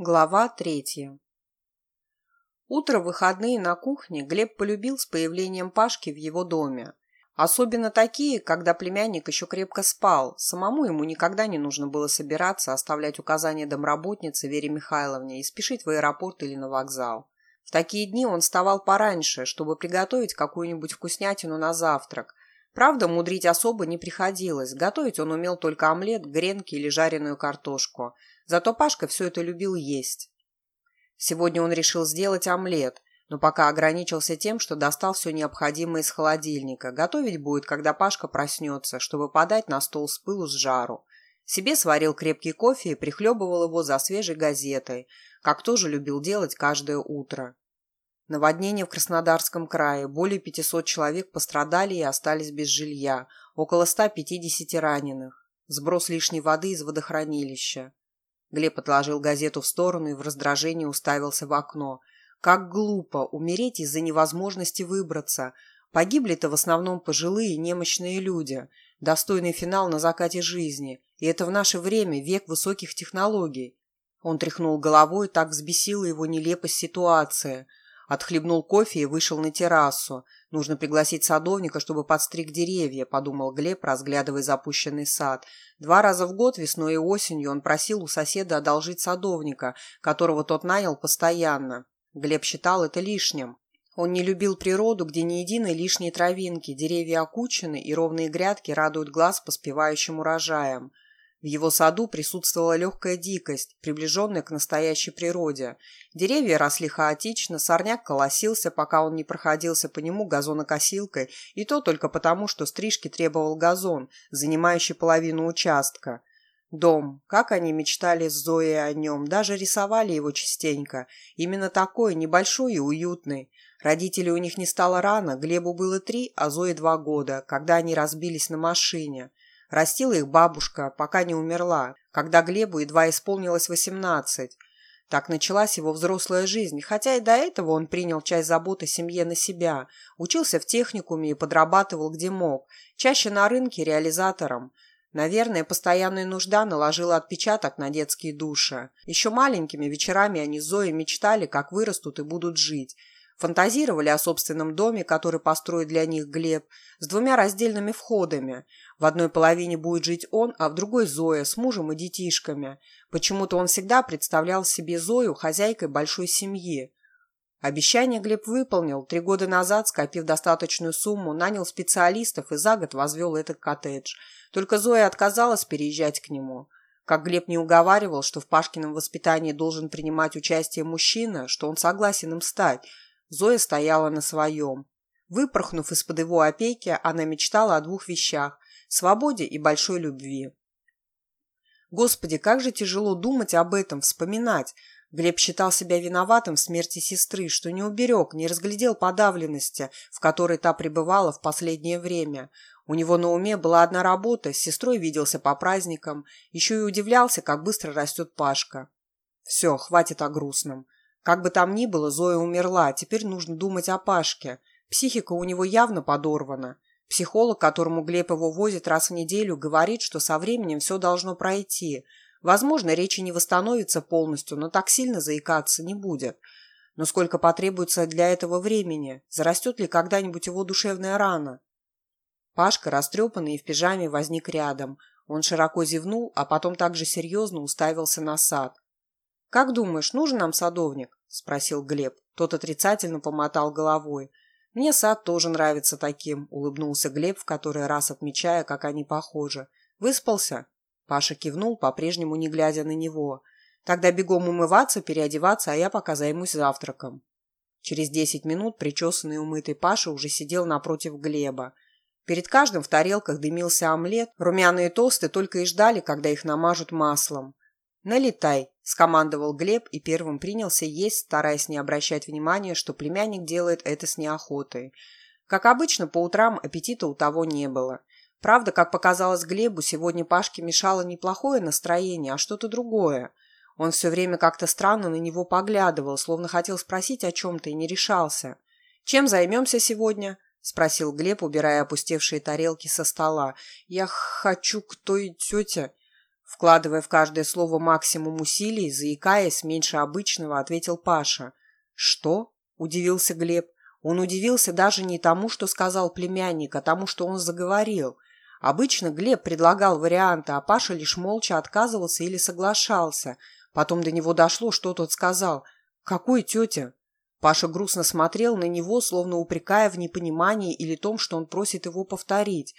Глава третья. Утро выходные на кухне Глеб полюбил с появлением Пашки в его доме. Особенно такие, когда племянник еще крепко спал. Самому ему никогда не нужно было собираться, оставлять указания домработнице Вере Михайловне и спешить в аэропорт или на вокзал. В такие дни он вставал пораньше, чтобы приготовить какую-нибудь вкуснятину на завтрак. Правда, мудрить особо не приходилось. Готовить он умел только омлет, гренки или жареную картошку – Зато Пашка все это любил есть. Сегодня он решил сделать омлет, но пока ограничился тем, что достал все необходимое из холодильника. Готовить будет, когда Пашка проснется, чтобы подать на стол с пылу с жару. Себе сварил крепкий кофе и прихлебывал его за свежей газетой, как тоже любил делать каждое утро. Наводнение в Краснодарском крае. Более 500 человек пострадали и остались без жилья. Около 150 раненых. Сброс лишней воды из водохранилища. Глеб отложил газету в сторону и в раздражении уставился в окно. Как глупо умереть из-за невозможности выбраться. Погибли-то в основном пожилые немощные люди. Достойный финал на закате жизни. И это в наше время век высоких технологий. Он тряхнул головой, так взбесила его нелепость ситуации. Отхлебнул кофе и вышел на террасу. Нужно пригласить садовника, чтобы подстриг деревья, подумал Глеб, разглядывая запущенный сад. Два раза в год, весной и осенью, он просил у соседа одолжить садовника, которого тот нанял постоянно. Глеб считал это лишним. Он не любил природу, где ни единой лишней травинки, деревья окучены и ровные грядки радуют глаз поспевающим урожаем. В его саду присутствовала легкая дикость, приближенная к настоящей природе. Деревья росли хаотично, сорняк колосился, пока он не проходился по нему газонокосилкой, и то только потому, что стрижки требовал газон, занимающий половину участка. Дом. Как они мечтали с Зоей о нем, даже рисовали его частенько. Именно такой, небольшой и уютный. Родителей у них не стало рано, Глебу было три, а Зое два года, когда они разбились на машине. Растила их бабушка, пока не умерла, когда Глебу едва исполнилось восемнадцать. Так началась его взрослая жизнь, хотя и до этого он принял часть заботы семье на себя, учился в техникуме и подрабатывал где мог, чаще на рынке реализатором. Наверное, постоянная нужда наложила отпечаток на детские души. Еще маленькими вечерами они с Зоей мечтали, как вырастут и будут жить. Фантазировали о собственном доме, который построит для них Глеб, с двумя раздельными входами. В одной половине будет жить он, а в другой Зоя с мужем и детишками. Почему-то он всегда представлял себе Зою хозяйкой большой семьи. Обещание Глеб выполнил. Три года назад, скопив достаточную сумму, нанял специалистов и за год возвел этот коттедж. Только Зоя отказалась переезжать к нему. Как Глеб не уговаривал, что в Пашкином воспитании должен принимать участие мужчина, что он согласен им стать, Зоя стояла на своем. Выпорхнув из-под его опеки, она мечтала о двух вещах – свободе и большой любви. Господи, как же тяжело думать об этом, вспоминать. Глеб считал себя виноватым в смерти сестры, что не уберег, не разглядел подавленности, в которой та пребывала в последнее время. У него на уме была одна работа, с сестрой виделся по праздникам, еще и удивлялся, как быстро растет Пашка. Все, хватит о грустном. Как бы там ни было, Зоя умерла, теперь нужно думать о Пашке. Психика у него явно подорвана. Психолог, которому Глеб его возит раз в неделю, говорит, что со временем все должно пройти. Возможно, речи не восстановится полностью, но так сильно заикаться не будет. Но сколько потребуется для этого времени? Зарастет ли когда-нибудь его душевная рана? Пашка, растрепанный и в пижаме, возник рядом. Он широко зевнул, а потом также серьезно уставился на сад. «Как думаешь, нужен нам садовник?» – спросил Глеб. Тот отрицательно помотал головой. «Мне сад тоже нравится таким», – улыбнулся Глеб, в который раз отмечая, как они похожи. «Выспался?» Паша кивнул, по-прежнему не глядя на него. «Тогда бегом умываться, переодеваться, а я пока займусь завтраком». Через десять минут причесанный и умытый Паша уже сидел напротив Глеба. Перед каждым в тарелках дымился омлет, румяные тосты только и ждали, когда их намажут маслом. «Налетай», – скомандовал Глеб и первым принялся есть, стараясь не обращать внимания, что племянник делает это с неохотой. Как обычно, по утрам аппетита у того не было. Правда, как показалось Глебу, сегодня Пашке мешало не плохое настроение, а что-то другое. Он все время как-то странно на него поглядывал, словно хотел спросить о чем-то и не решался. «Чем займемся сегодня?» – спросил Глеб, убирая опустевшие тарелки со стола. «Я хочу к той тете...» Вкладывая в каждое слово максимум усилий, заикаясь меньше обычного, ответил Паша. «Что?» – удивился Глеб. Он удивился даже не тому, что сказал племянник, а тому, что он заговорил. Обычно Глеб предлагал варианты, а Паша лишь молча отказывался или соглашался. Потом до него дошло, что тот сказал. «Какой тетя?» Паша грустно смотрел на него, словно упрекая в непонимании или том, что он просит его повторить.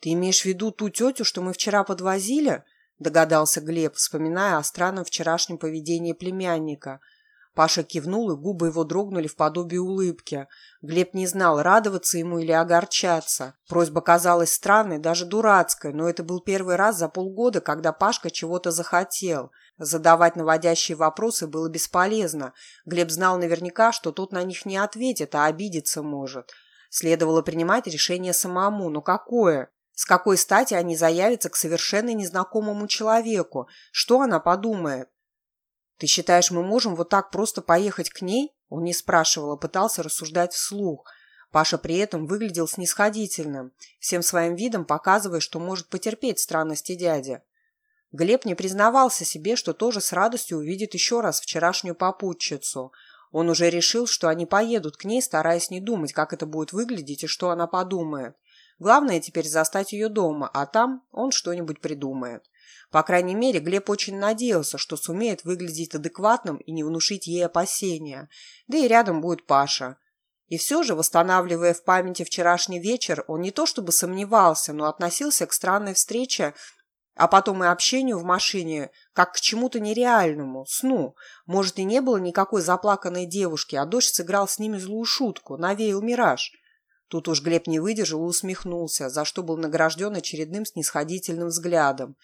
«Ты имеешь в виду ту тетю, что мы вчера подвозили?» – догадался Глеб, вспоминая о странном вчерашнем поведении племянника – Паша кивнул, и губы его дрогнули в подобии улыбки. Глеб не знал, радоваться ему или огорчаться. Просьба казалась странной, даже дурацкой, но это был первый раз за полгода, когда Пашка чего-то захотел. Задавать наводящие вопросы было бесполезно. Глеб знал наверняка, что тот на них не ответит, а обидеться может. Следовало принимать решение самому, но какое? С какой стати они заявятся к совершенно незнакомому человеку? Что она подумает? «Ты считаешь, мы можем вот так просто поехать к ней?» Он не спрашивал, а пытался рассуждать вслух. Паша при этом выглядел снисходительным, всем своим видом показывая, что может потерпеть странности дяди. Глеб не признавался себе, что тоже с радостью увидит еще раз вчерашнюю попутчицу. Он уже решил, что они поедут к ней, стараясь не думать, как это будет выглядеть и что она подумает. Главное теперь застать ее дома, а там он что-нибудь придумает. По крайней мере, Глеб очень надеялся, что сумеет выглядеть адекватным и не внушить ей опасения. Да и рядом будет Паша. И все же, восстанавливая в памяти вчерашний вечер, он не то чтобы сомневался, но относился к странной встрече, а потом и общению в машине, как к чему-то нереальному, сну. Может, и не было никакой заплаканной девушки, а дождь сыграл с ними злую шутку, навеял мираж. Тут уж Глеб не выдержал и усмехнулся, за что был награжден очередным снисходительным взглядом.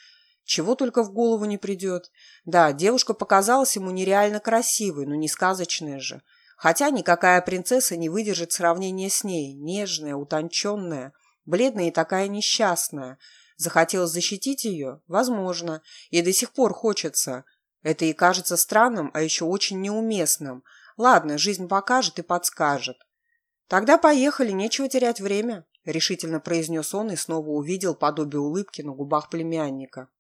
Чего только в голову не придет. Да, девушка показалась ему нереально красивой, но не сказочная же. Хотя никакая принцесса не выдержит сравнения с ней. Нежная, утонченная, бледная и такая несчастная. Захотелось защитить ее? Возможно. И до сих пор хочется. Это и кажется странным, а еще очень неуместным. Ладно, жизнь покажет и подскажет. Тогда поехали, нечего терять время, решительно произнес он и снова увидел подобие улыбки на губах племянника.